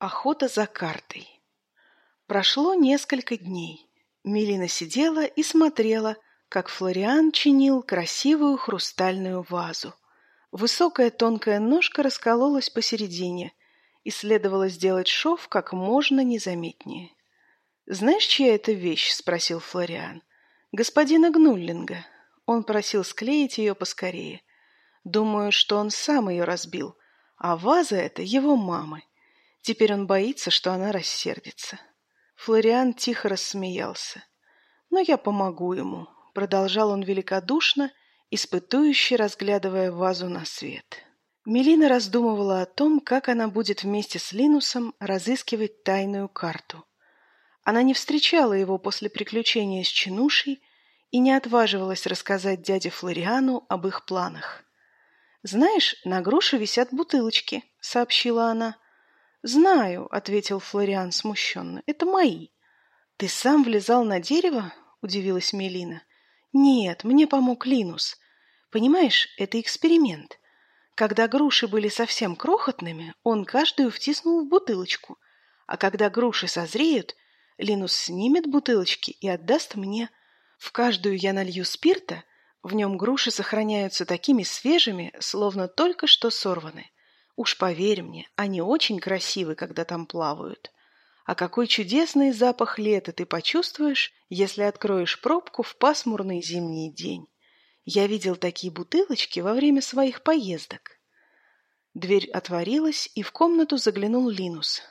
Охота за картой. Прошло несколько дней. Мелина сидела и смотрела, как Флориан чинил красивую хрустальную вазу. Высокая тонкая ножка раскололась посередине, и следовало сделать шов как можно незаметнее. «Знаешь, чья это вещь?» — спросил Флориан. «Господина Гнуллинга. Он просил склеить ее поскорее. Думаю, что он сам ее разбил, а ваза эта его мамы. Теперь он боится, что она рассердится. Флориан тихо рассмеялся. «Но я помогу ему», — продолжал он великодушно, испытующе разглядывая вазу на свет. Мелина раздумывала о том, как она будет вместе с Линусом разыскивать тайную карту. Она не встречала его после приключения с Чинушей и не отваживалась рассказать дяде Флориану об их планах. «Знаешь, на груше висят бутылочки», — сообщила она. «Знаю», — ответил Флориан смущенно. «Это мои». «Ты сам влезал на дерево?» — удивилась Мелина. «Нет, мне помог Линус. Понимаешь, это эксперимент. Когда груши были совсем крохотными, он каждую втиснул в бутылочку. А когда груши созреют, Линус снимет бутылочки и отдаст мне. В каждую я налью спирта, в нем груши сохраняются такими свежими, словно только что сорваны. Уж поверь мне, они очень красивы, когда там плавают. А какой чудесный запах лета ты почувствуешь, если откроешь пробку в пасмурный зимний день. Я видел такие бутылочки во время своих поездок. Дверь отворилась, и в комнату заглянул Линус.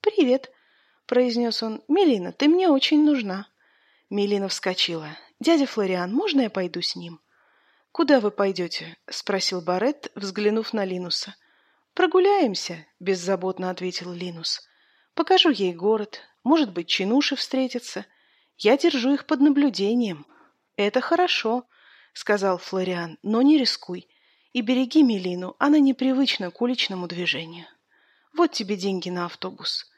«Привет», — произнес он. «Мелина, ты мне очень нужна». Мелина вскочила. «Дядя Флориан, можно я пойду с ним?» «Куда вы пойдете?» — спросил Барет, взглянув на Линуса. «Прогуляемся», — беззаботно ответил Линус. «Покажу ей город. Может быть, чинуши встретятся. Я держу их под наблюдением». «Это хорошо», — сказал Флориан, — «но не рискуй. И береги Мелину, она непривычна к уличному движению. Вот тебе деньги на автобус».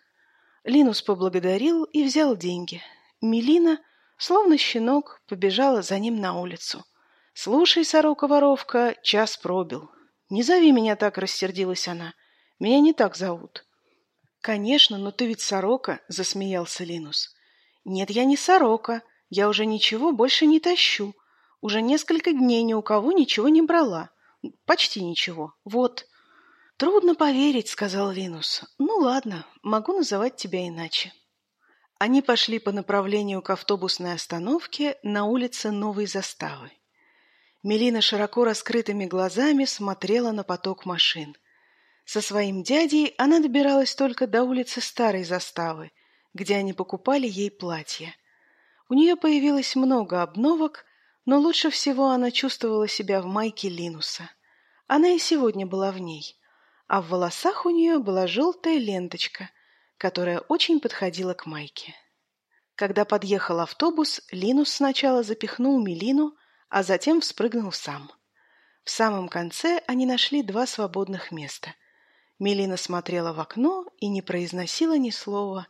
Линус поблагодарил и взял деньги. Мелина, словно щенок, побежала за ним на улицу. «Слушай, сорока-воровка, час пробил. «Не зови меня так», — рассердилась она. «Меня не так зовут». «Конечно, но ты ведь сорока», — засмеялся Линус. «Нет, я не сорока. Я уже ничего больше не тащу. Уже несколько дней ни у кого ничего не брала. Почти ничего. Вот». «Трудно поверить», — сказал Линус. «Ну ладно, могу называть тебя иначе». Они пошли по направлению к автобусной остановке на улице Новой Заставы. Мелина широко раскрытыми глазами смотрела на поток машин. Со своим дядей она добиралась только до улицы Старой Заставы, где они покупали ей платья. У нее появилось много обновок, но лучше всего она чувствовала себя в майке Линуса. Она и сегодня была в ней, а в волосах у нее была желтая ленточка, которая очень подходила к майке. Когда подъехал автобус, Линус сначала запихнул Мелину, а затем вспрыгнул сам. В самом конце они нашли два свободных места. Мелина смотрела в окно и не произносила ни слова.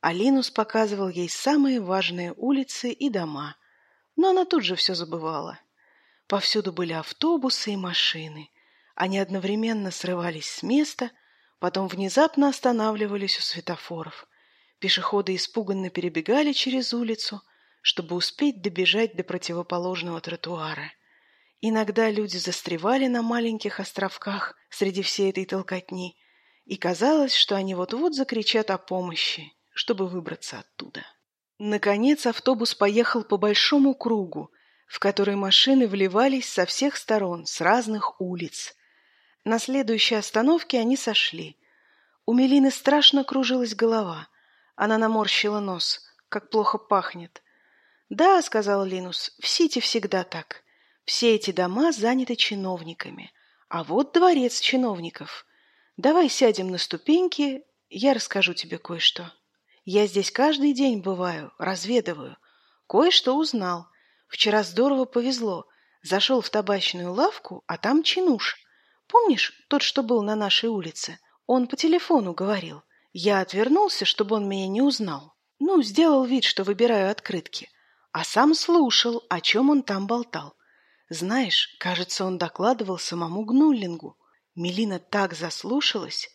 Алинус показывал ей самые важные улицы и дома. Но она тут же все забывала. Повсюду были автобусы и машины. Они одновременно срывались с места, потом внезапно останавливались у светофоров. Пешеходы испуганно перебегали через улицу, чтобы успеть добежать до противоположного тротуара. Иногда люди застревали на маленьких островках среди всей этой толкотни, и казалось, что они вот-вот закричат о помощи, чтобы выбраться оттуда. Наконец автобус поехал по большому кругу, в который машины вливались со всех сторон, с разных улиц. На следующей остановке они сошли. У Мелины страшно кружилась голова. Она наморщила нос, как плохо пахнет. «Да», — сказал Линус, — «в Сити всегда так. Все эти дома заняты чиновниками. А вот дворец чиновников. Давай сядем на ступеньки, я расскажу тебе кое-что. Я здесь каждый день бываю, разведываю. Кое-что узнал. Вчера здорово повезло. Зашел в табачную лавку, а там чинуш. Помнишь, тот, что был на нашей улице? Он по телефону говорил. Я отвернулся, чтобы он меня не узнал. Ну, сделал вид, что выбираю открытки а сам слушал, о чем он там болтал. Знаешь, кажется, он докладывал самому Гнуллингу. Мелина так заслушалась,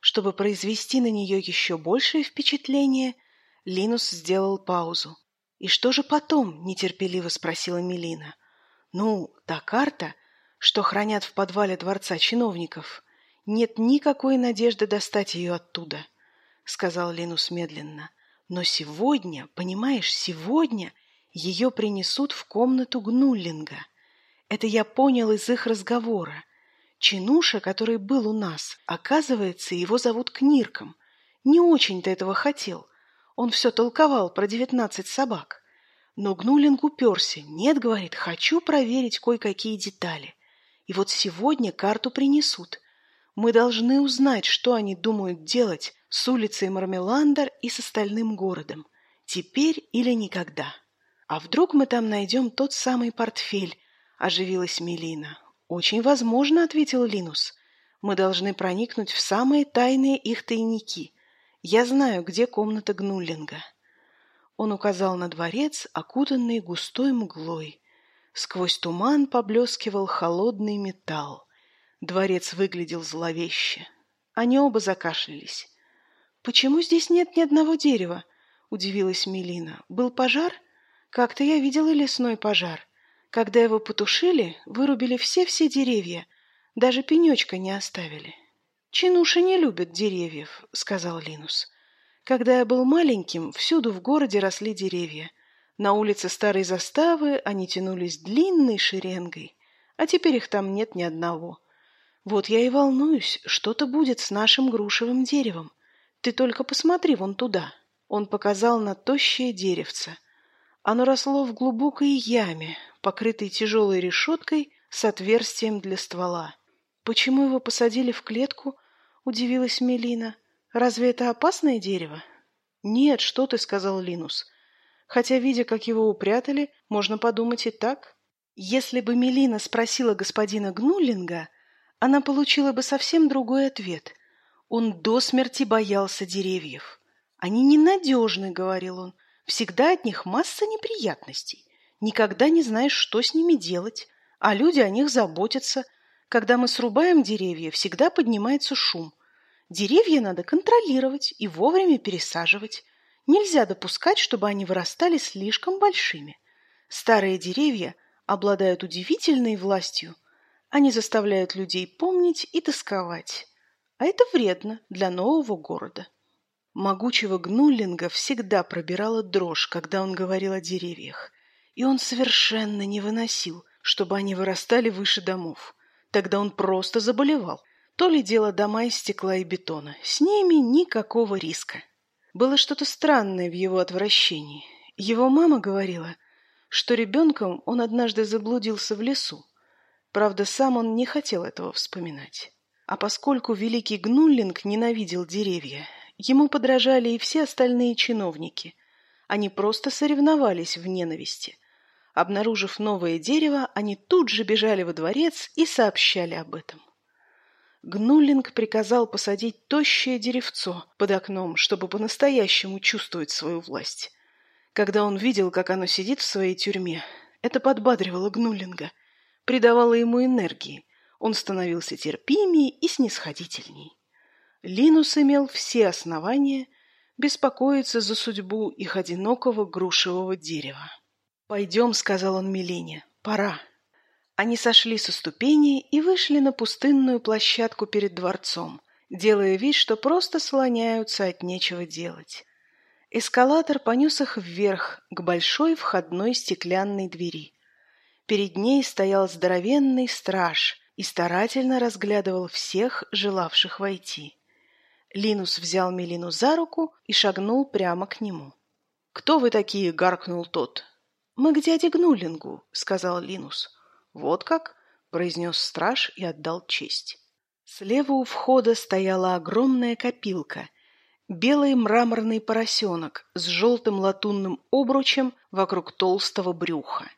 Чтобы произвести на нее еще большее впечатление, Линус сделал паузу. «И что же потом?» – нетерпеливо спросила Мелина. «Ну, та карта, что хранят в подвале дворца чиновников. Нет никакой надежды достать ее оттуда», – сказал Линус медленно. «Но сегодня, понимаешь, сегодня ее принесут в комнату Гнуллинга. Это я понял из их разговора. Чинуша, который был у нас, оказывается, его зовут Книрком. Не очень-то этого хотел. Он все толковал про девятнадцать собак. Но Гнулинг уперся. Нет, говорит, хочу проверить кое-какие детали. И вот сегодня карту принесут. Мы должны узнать, что они думают делать с улицей Мармеландер и с остальным городом. Теперь или никогда. А вдруг мы там найдем тот самый портфель, оживилась Мелина. «Очень возможно», — ответил Линус. «Мы должны проникнуть в самые тайные их тайники. Я знаю, где комната Гнуллинга». Он указал на дворец, окутанный густой мглой. Сквозь туман поблескивал холодный металл. Дворец выглядел зловеще. Они оба закашлялись. «Почему здесь нет ни одного дерева?» — удивилась Мелина. «Был пожар? Как-то я видела лесной пожар. Когда его потушили, вырубили все-все деревья, даже пенечка не оставили. «Чинуши не любят деревьев», — сказал Линус. «Когда я был маленьким, всюду в городе росли деревья. На улице старой заставы они тянулись длинной шеренгой, а теперь их там нет ни одного. Вот я и волнуюсь, что-то будет с нашим грушевым деревом. Ты только посмотри вон туда». Он показал на тощее деревце. Оно росло в глубокой яме, покрытой тяжелой решеткой с отверстием для ствола. «Почему его посадили в клетку?» — удивилась Мелина. «Разве это опасное дерево?» «Нет, что ты», — сказал Линус. «Хотя, видя, как его упрятали, можно подумать и так. Если бы Мелина спросила господина Гнуллинга, она получила бы совсем другой ответ. Он до смерти боялся деревьев. «Они ненадежны», — говорил он. «Всегда от них масса неприятностей. Никогда не знаешь, что с ними делать, а люди о них заботятся. Когда мы срубаем деревья, всегда поднимается шум. Деревья надо контролировать и вовремя пересаживать. Нельзя допускать, чтобы они вырастали слишком большими. Старые деревья обладают удивительной властью. Они заставляют людей помнить и тосковать. А это вредно для нового города. Могучего Гнуллинга всегда пробирала дрожь, когда он говорил о деревьях и он совершенно не выносил, чтобы они вырастали выше домов. Тогда он просто заболевал. То ли дело дома из стекла и бетона. С ними никакого риска. Было что-то странное в его отвращении. Его мама говорила, что ребенком он однажды заблудился в лесу. Правда, сам он не хотел этого вспоминать. А поскольку великий Гнуллинг ненавидел деревья, ему подражали и все остальные чиновники. Они просто соревновались в ненависти – Обнаружив новое дерево, они тут же бежали во дворец и сообщали об этом. Гнуллинг приказал посадить тощее деревцо под окном, чтобы по-настоящему чувствовать свою власть. Когда он видел, как оно сидит в своей тюрьме, это подбадривало Гнуллинга, придавало ему энергии. Он становился терпимее и снисходительней. Линус имел все основания беспокоиться за судьбу их одинокого грушевого дерева. «Пойдем», — сказал он Милине, — «пора». Они сошли со ступени и вышли на пустынную площадку перед дворцом, делая вид, что просто слоняются от нечего делать. Эскалатор понес их вверх, к большой входной стеклянной двери. Перед ней стоял здоровенный страж и старательно разглядывал всех, желавших войти. Линус взял Мелину за руку и шагнул прямо к нему. «Кто вы такие?» — гаркнул тот. «Мы к дяде Гнулингу», — сказал Линус. «Вот как?» — произнес страж и отдал честь. Слева у входа стояла огромная копилка, белый мраморный поросенок с желтым латунным обручем вокруг толстого брюха.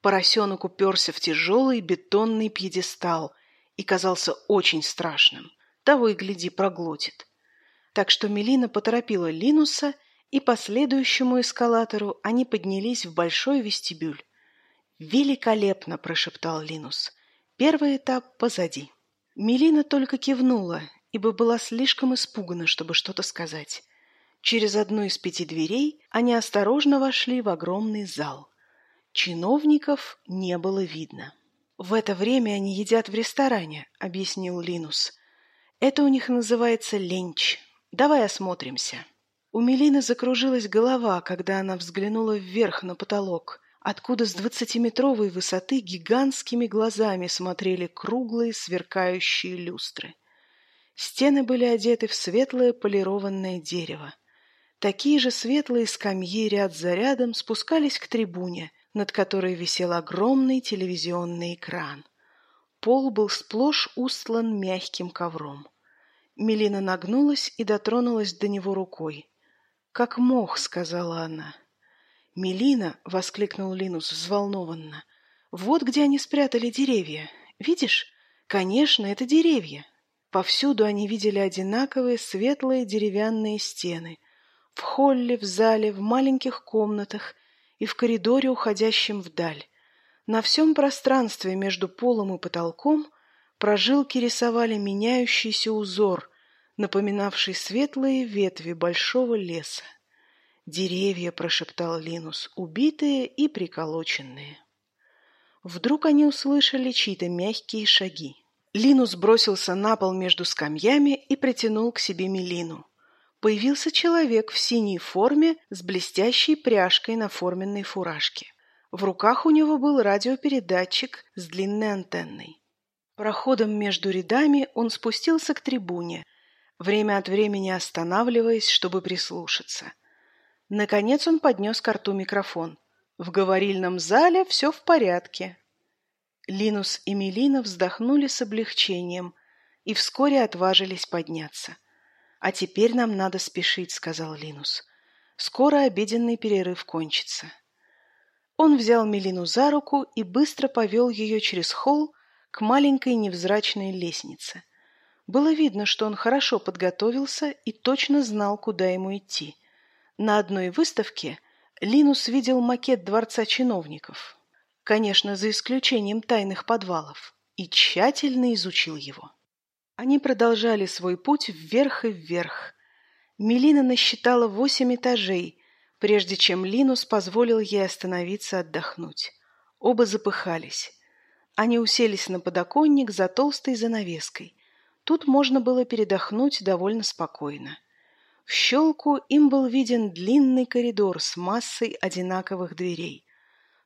Поросенок уперся в тяжелый бетонный пьедестал и казался очень страшным. Того и гляди проглотит. Так что Мелина поторопила Линуса — и по следующему эскалатору они поднялись в большой вестибюль. «Великолепно!» – прошептал Линус. «Первый этап позади». Мелина только кивнула, ибо была слишком испугана, чтобы что-то сказать. Через одну из пяти дверей они осторожно вошли в огромный зал. Чиновников не было видно. «В это время они едят в ресторане», — объяснил Линус. «Это у них называется ленч. Давай осмотримся». У Мелины закружилась голова, когда она взглянула вверх на потолок, откуда с двадцатиметровой высоты гигантскими глазами смотрели круглые сверкающие люстры. Стены были одеты в светлое полированное дерево. Такие же светлые скамьи ряд за рядом спускались к трибуне, над которой висел огромный телевизионный экран. Пол был сплошь устлан мягким ковром. Мелина нагнулась и дотронулась до него рукой. «Как мох», — сказала она. «Мелина!» — воскликнул Линус взволнованно. «Вот где они спрятали деревья. Видишь? Конечно, это деревья. Повсюду они видели одинаковые светлые деревянные стены. В холле, в зале, в маленьких комнатах и в коридоре, уходящем вдаль. На всем пространстве между полом и потолком прожилки рисовали меняющийся узор, напоминавший светлые ветви большого леса. «Деревья», — прошептал Линус, — «убитые и приколоченные». Вдруг они услышали чьи-то мягкие шаги. Линус бросился на пол между скамьями и притянул к себе Мелину. Появился человек в синей форме с блестящей пряжкой на форменной фуражке. В руках у него был радиопередатчик с длинной антенной. Проходом между рядами он спустился к трибуне, время от времени останавливаясь, чтобы прислушаться. Наконец он поднес к рту микрофон. «В говорильном зале все в порядке. Линус и Мелина вздохнули с облегчением и вскоре отважились подняться. «А теперь нам надо спешить», — сказал Линус. «Скоро обеденный перерыв кончится». Он взял Мелину за руку и быстро повел ее через холл к маленькой невзрачной лестнице. Было видно, что он хорошо подготовился и точно знал, куда ему идти. На одной выставке Линус видел макет дворца чиновников конечно, за исключением тайных подвалов, и тщательно изучил его. Они продолжали свой путь вверх и вверх. Мелина насчитала восемь этажей, прежде чем Линус позволил ей остановиться отдохнуть. Оба запыхались. Они уселись на подоконник за толстой занавеской. Тут можно было передохнуть довольно спокойно. В щелку им был виден длинный коридор с массой одинаковых дверей.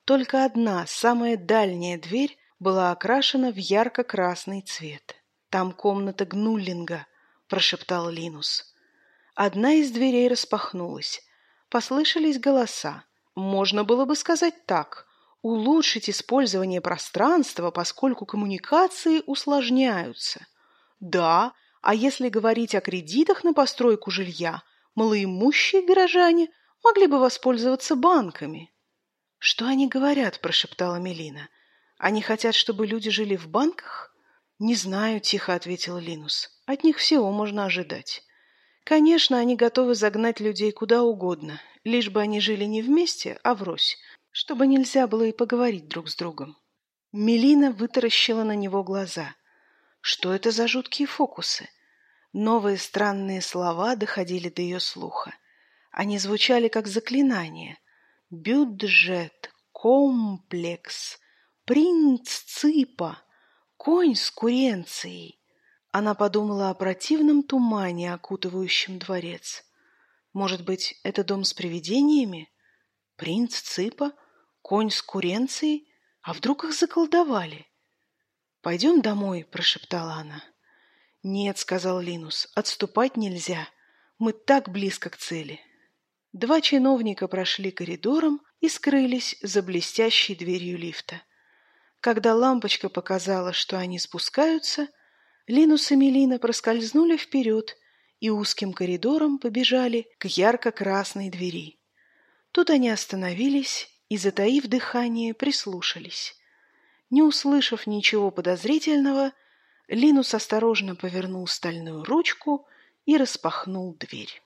Только одна, самая дальняя дверь была окрашена в ярко-красный цвет. «Там комната Гнуллинга», — прошептал Линус. Одна из дверей распахнулась. Послышались голоса. Можно было бы сказать так. Улучшить использование пространства, поскольку коммуникации усложняются. Да, а если говорить о кредитах на постройку жилья, малоимущие горожане могли бы воспользоваться банками. «Что они говорят?» – прошептала Мелина. «Они хотят, чтобы люди жили в банках?» «Не знаю», – тихо ответил Линус. «От них всего можно ожидать. Конечно, они готовы загнать людей куда угодно, лишь бы они жили не вместе, а врозь, чтобы нельзя было и поговорить друг с другом». Мелина вытаращила на него глаза. Что это за жуткие фокусы? Новые странные слова доходили до ее слуха. Они звучали как заклинание, бюджет, комплекс, принц Ципа, конь с куренцией. Она подумала о противном тумане, окутывающем дворец. Может быть, это дом с привидениями? Принц Ципа? Конь с куренцией? А вдруг их заколдовали? «Пойдем домой», — прошептала она. «Нет», — сказал Линус, — «отступать нельзя. Мы так близко к цели». Два чиновника прошли коридором и скрылись за блестящей дверью лифта. Когда лампочка показала, что они спускаются, Линус и Мелина проскользнули вперед и узким коридором побежали к ярко-красной двери. Тут они остановились и, затаив дыхание, прислушались. Не услышав ничего подозрительного, Линус осторожно повернул стальную ручку и распахнул дверь.